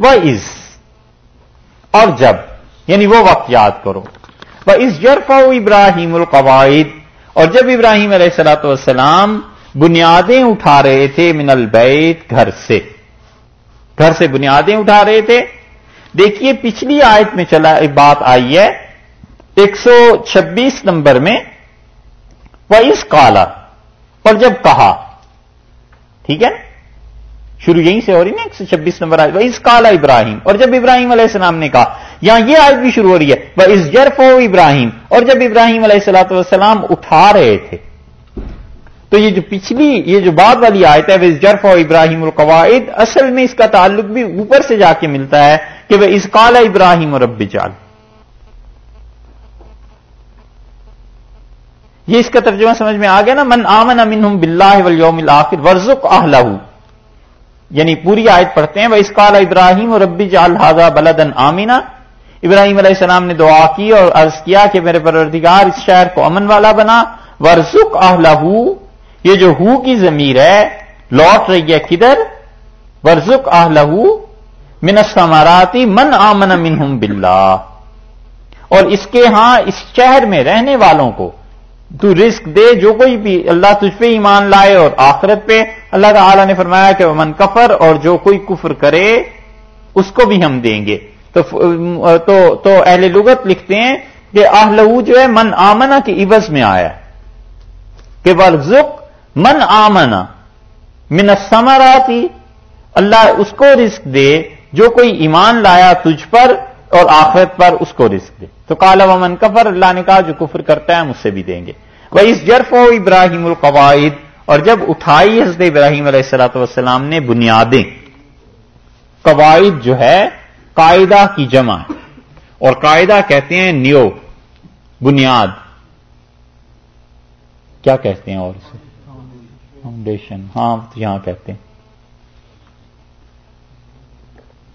وہ از اور جب یعنی وہ وقت یاد کرو وہ اس جرف ابراہیم القواعد اور جب ابراہیم علیہ السلاۃ والسلام بنیادیں اٹھا رہے تھے من البیت گھر سے گھر سے بنیادیں اٹھا رہے تھے دیکھیے پچھلی آیت میں چلا بات آئی ہے ایک سو چھبیس نمبر میں وہ اس کالا پر جب کہا ٹھیک ہے شروع یہیں سے ہو رہی نا ایک سو چھبیس نمبر آئے اس کالا ابراہیم اور جب ابراہیم علیہ السلام نے کہا، یہاں یہ آیت بھی شروع ہو رہی ہے وہ اس جرف ابراہیم اور جب ابراہیم علیہ السلاۃ والسلام اٹھا رہے تھے، تو یہ جو پچھلی، یہ جو بعد والی آیت ہے وہ اس جرف و ابراہیم القواعد، اصل میں اس کا تعلق بھی اوپر سے جا کے ملتا ہے کہ وہ اس کالا ابراہیم اور رب جال یہ اس کا ترجمہ سمجھ میں آ گیا نا، من آمن امن بلّہ ولیوم الآخر ورژ آلہ یعنی پوری آیت پڑھتے ہیں وہ اس کال ابراہیم اور ربی جال بلدن آمینا ابراہیم علیہ السلام نے دعا کی اور عرض کیا کہ میرے پروردگار، اس شہر کو امن والا بنا۔ ورژ آلہ یہ جو ہو کی ضمیر ہے، لوٹ رہی ہے کدھر؟ ورژ آلہ من سماراتی من آمن منہم باللہ اور اس کے ہاں اس شہر میں رہنے والوں کو تو رزق دے جو کوئی بھی اللہ تجھ پہ ایمان لائے اور آخرت پہ اللہ تعالی نے فرمایا کہ من کفر اور جو کوئی کفر کرے اس کو بھی ہم دیں گے۔ تو تو, تو اہل لغت لکھتے ہیں کہ آہل جو ہے من آمنا کی عبض میں آیا۔ کہ ورزق من آمنا من سمراتی اللہ اس کو رزق دے جو کوئی ایمان لایا تجھ پر اور آخرت پر اس کو رزق دے۔ تو کالا ومن کفر، اللہ نے کہا جو کفر کرتا ہے ہم اس سے بھی دیں گے۔ وہ اس جرف و ابراہیم القواعد، اور جب اٹھائی حضرت ابراہیم علیہ السلاۃ والسلام نے بنیادیں، قواعد جو ہے، قاعدہ کی جمع اور قاعدہ کہتے ہیں نیو، بنیاد۔ کیا کہتے ہیں اور اسے؟ فاؤنڈیشن ہاں یہاں کہتے ہیں۔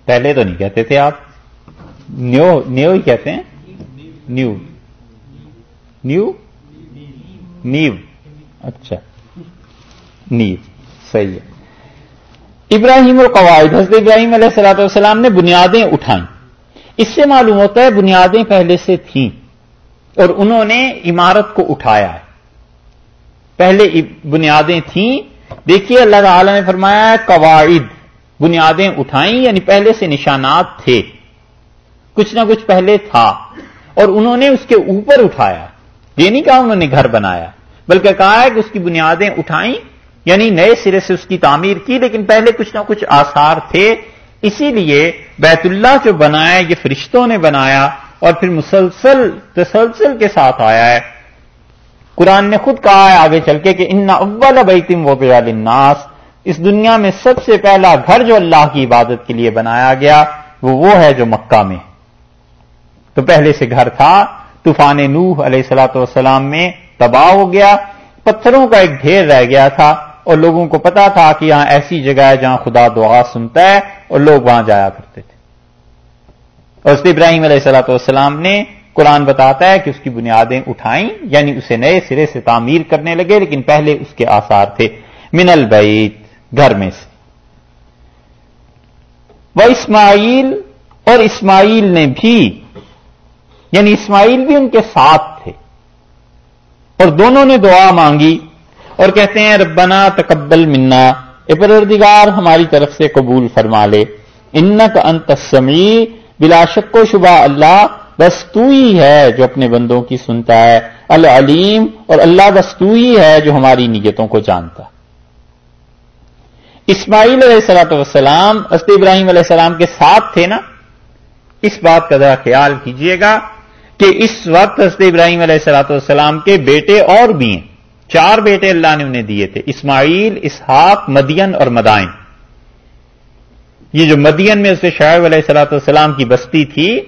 پہلے تو نہیں کہتے تھے آپ۔ نیو نیو ہی کہتے ہیں۔ نیو نیو نیو اچھا نیو صحیح ہے ابراہیم القواعد، حضرت ابراہیم علیہ السلاۃ والسلام نے بنیادیں اٹھائیں۔ اس سے معلوم ہوتا ہے بنیادیں پہلے سے تھیں اور انہوں نے عمارت کو اٹھایا ہے۔ پہلے بنیادیں تھیں۔ دیکھیے اللہ تعالی نے فرمایا ہے قواعد، بنیادیں اٹھائیں یعنی پہلے سے نشانات تھے۔ کچھ نہ کچھ پہلے تھا۔ اور انہوں نے اس کے اوپر اٹھایا۔ یہ نہیں کہا انہوں نے گھر بنایا، بلکہ کہا ہے کہ اس کی بنیادیں اٹھائیں۔ یعنی نئے سرے سے اس کی تعمیر کی، لیکن پہلے کچھ نہ کچھ آثار تھے۔ اسی لیے بیت اللہ جو بنایا، یہ فرشتوں نے بنایا اور پھر مسلسل، تسلسل کے ساتھ آیا ہے۔ قرآن نے خود کہا ہے آگے چل کے کہ ان اول بیتم و الناس اس دنیا میں سب سے پہلا گھر جو اللہ کی عبادت کے لیے بنایا گیا، وہ وہ ہے جو مکہ میں۔ تو پہلے سے گھر تھا، طوفان نوح علیہ السلاۃ والسلام میں تباہ ہو گیا، پتھروں کا ایک ڈھیر رہ گیا تھا اور لوگوں کو پتا تھا کہ یہاں ایسی جگہ ہے جہاں خدا دعا سنتا ہے اور لوگ وہاں جایا کرتے تھے۔ اور اس ابراہیم علیہ السلاۃ والسلام نے قرآن بتاتا ہے کہ اس کی بنیادیں اٹھائیں یعنی اسے نئے سرے سے تعمیر کرنے لگے، لیکن پہلے اس کے آثار تھے۔ من البیت، گھر میں سے۔ وہ اسماعیل، اور اسماعیل نے بھی یعنی اسماعیل بھی ان کے ساتھ تھے اور دونوں نے دعا مانگی اور کہتے ہیں، ربنا تقبل منا، اے پروردگار ہماری طرف سے قبول فرما لے۔ انک انت سمی بلا شک و شبہ اللہ، بس تو ہی ہے جو اپنے بندوں کی سنتا ہے۔ العلیم، اور اللہ بس تو ہی ہے جو ہماری نیتوں کو جانتا۔ اسماعیل علیہ السلاۃ والسلام است ابراہیم علیہ السلام کے ساتھ تھے نا؟ اس بات کا ذرا خیال کیجیے گا۔ کہ اس وقت حضرت ابراہیم علیہ السلاۃ والسلام کے بیٹے اور بھی ہیں۔ چار بیٹے اللہ نے انہیں دیے تھے، اسماعیل، اسحاق، مدین اور مدائن۔ یہ جو مدین میں اسے شعیب علیہ السلاۃ والسلام کی بستی تھی،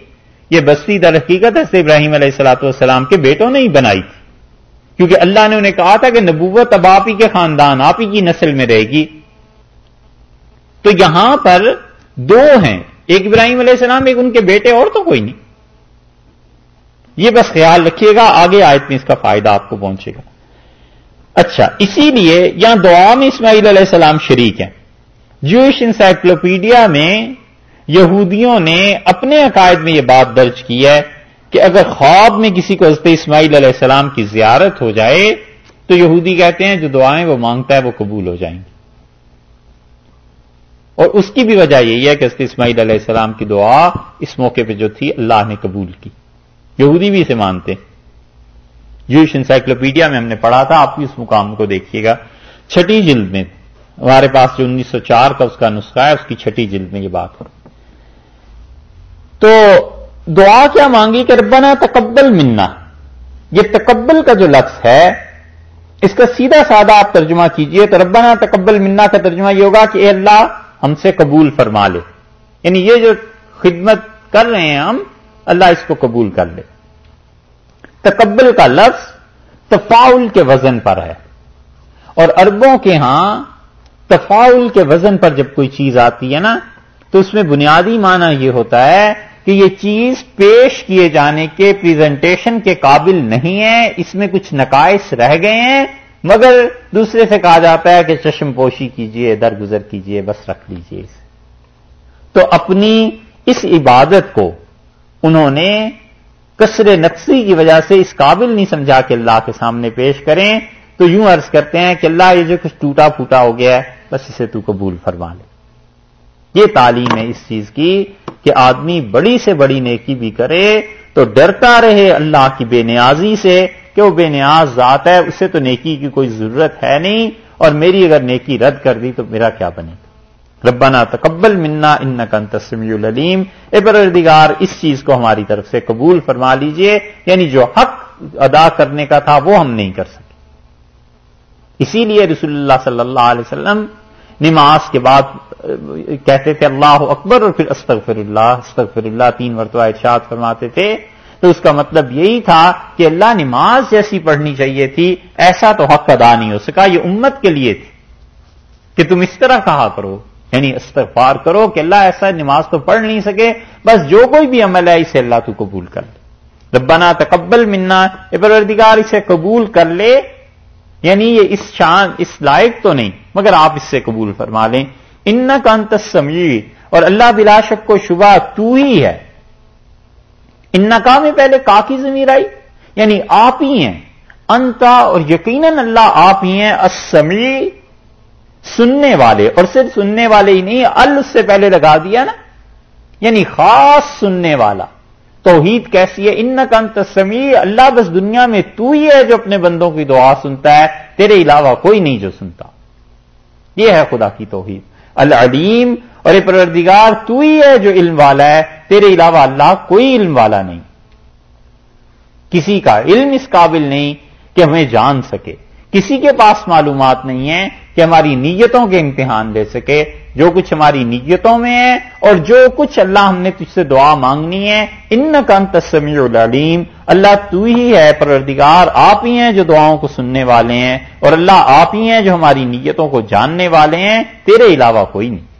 یہ بستی در حقیقت حضرت ابراہیم علیہ السلاۃ والسلام کے بیٹوں نے ہی بنائی تھی۔ کیونکہ اللہ نے انہیں کہا تھا کہ نبوت اب آپ ہی کے خاندان، آپ ہی کی نسل میں رہے گی۔ تو یہاں پر دو ہیں، ایک ابراہیم علیہ السلام، ایک ان کے بیٹے، اور تو کوئی نہیں۔ یہ بس خیال رکھیے گا، آگے آیت میں اس کا فائدہ آپ کو پہنچے گا۔ اچھا اسی لیے یہاں دعا میں اسماعیل علیہ السلام شریک ہیں۔ جوش انسائکلوپیڈیا میں یہودیوں نے اپنے عقائد میں یہ بات درج کی ہے کہ اگر خواب میں کسی کو حضرت اسماعیل علیہ السلام کی زیارت ہو جائے، تو یہودی کہتے ہیں جو دعائیں وہ مانگتا ہے وہ قبول ہو جائیں گی۔ اور اس کی بھی وجہ یہی ہے کہ حضرت اسماعیل علیہ السلام کی دعا اس موقع پہ جو تھی، اللہ نے قبول کی۔ یہودی بھی اسے مانتے جوش انسائکلوپیڈیا میں ہم نے پڑھا تھا، آپ بھی اس مقام کو دیکھیے گا۔ چھٹی جلد میں، ہمارے پاس جو انیس سو چار کا اس کا نسخہ ہے، اس کی چھٹی جلد میں یہ بات ہو۔ تو دعا کیا مانگی کہ ربنا تقبل منا۔ یہ تقبل کا جو لفظ ہے، اس کا سیدھا سادہ آپ ترجمہ کیجیے تو ربنا تقبل منا کا ترجمہ یہ ہوگا کہ اے اللہ، ہم سے قبول فرما لے۔ یعنی یہ جو خدمت کر رہے ہیں ہم اللہ اس کو قبول کر لے۔ تقبل کا لفظ تفاول کے وزن پر ہے۔ اور اربوں کے ہاں تفاول کے وزن پر جب کوئی چیز آتی ہے نا، تو اس میں بنیادی معنی یہ ہوتا ہے کہ یہ چیز پیش کیے جانے کے پریزنٹیشن کے قابل نہیں ہے، اس میں کچھ نقائص رہ گئے ہیں، مگر دوسرے سے کہا جاتا ہے کہ چشم پوشی کیجیے، درگزر کیجیے، بس رکھ لیجیے تو اپنی اس عبادت کو انہوں نے کثر نقصی کی وجہ سے اس قابل نہیں سمجھا کہ اللہ کے سامنے پیش کریں، تو یوں عرض کرتے ہیں کہ اللہ یہ جو کچھ ٹوٹا پھوٹا ہو گیا ہے، بس اسے تو قبول فرما لے۔ یہ تعلیم ہے اس چیز کی کہ آدمی بڑی سے بڑی نیکی بھی کرے تو ڈرتا رہے اللہ کی بے نیازی سے کہ وہ بے نیاز ذات ہے، اسے تو نیکی کی کوئی ضرورت ہے نہیں، اور میری اگر نیکی رد کر دی تو میرا کیا بنے؟ گا ربنا تقبل منا ان کن تسمی العلیم۔ اے پروردگار، اس چیز کو ہماری طرف سے قبول فرما لیجیے یعنی جو حق ادا کرنے کا تھا وہ ہم نہیں کر سکے۔ اسی لیے رسول اللہ صلی اللہ علیہ وسلم نماز کے بعد کہتے تھے، اللہ اکبر، اور پھر استغفر اللہ استغفر اللہ، تین مرتبہ ارشاد فرماتے تھے۔ تو اس کا مطلب یہی تھا کہ اللہ نماز جیسی پڑھنی چاہیے تھی، ایسا تو حق ادا نہیں ہو سکا، یہ امت کے لیے تھی۔ کہ تم اس طرح کہا کرو۔ یعنی استغفار کرو کہ اللہ ایسا نماز تو پڑھ نہیں سکے، بس جو کوئی بھی عمل ہے، اسے اللہ تو قبول کر لے۔ ربنا تقبل منا پروردگار، اسے قبول کر لے۔ یعنی یہ اس شان، اس لائق تو نہیں، مگر آپ اس سے قبول فرما لیں۔ ان کا انت اور اللہ بلا شک کو شبہ تو ہی ہے۔ ان کا میں پہلے کا کی زمیر آئی؟ یعنی آپ ہی ہیں۔ انتا، اور یقیناً اللہ آپ ہی ہیں اسمی سننے والے، اور صرف سننے والے ہی نہیں ال اس سے پہلے لگا دیا نا۔ یعنی خاص سننے والا۔ توحید کیسی ہے؟ ان کا سمی اللہ بس دنیا میں تو ہی ہے جو اپنے بندوں کی دعا سنتا ہے، تیرے علاوہ کوئی نہیں جو سنتا۔ یہ ہے خدا کی توحید۔ العلیم، اور پروردگار، تو ہی ہے جو علم والا ہے، تیرے علاوہ اللہ کوئی علم والا نہیں۔ کسی کا علم اس قابل نہیں کہ ہمیں جان سکے۔ کسی کے پاس معلومات نہیں ہے کہ ہماری نیتوں کے امتحان لے سکے، جو کچھ ہماری نیتوں میں ہے اور جو کچھ اللہ ہم نے تجھ سے دعا مانگنی ہے ان کا تسمی العلیم، اللہ تو ہی ہے پروردگار، آپ ہی ہیں جو دعاؤں کو سننے والے ہیں اور اللہ آپ ہی ہیں جو ہماری نیتوں کو جاننے والے ہیں، تیرے علاوہ کوئی نہیں۔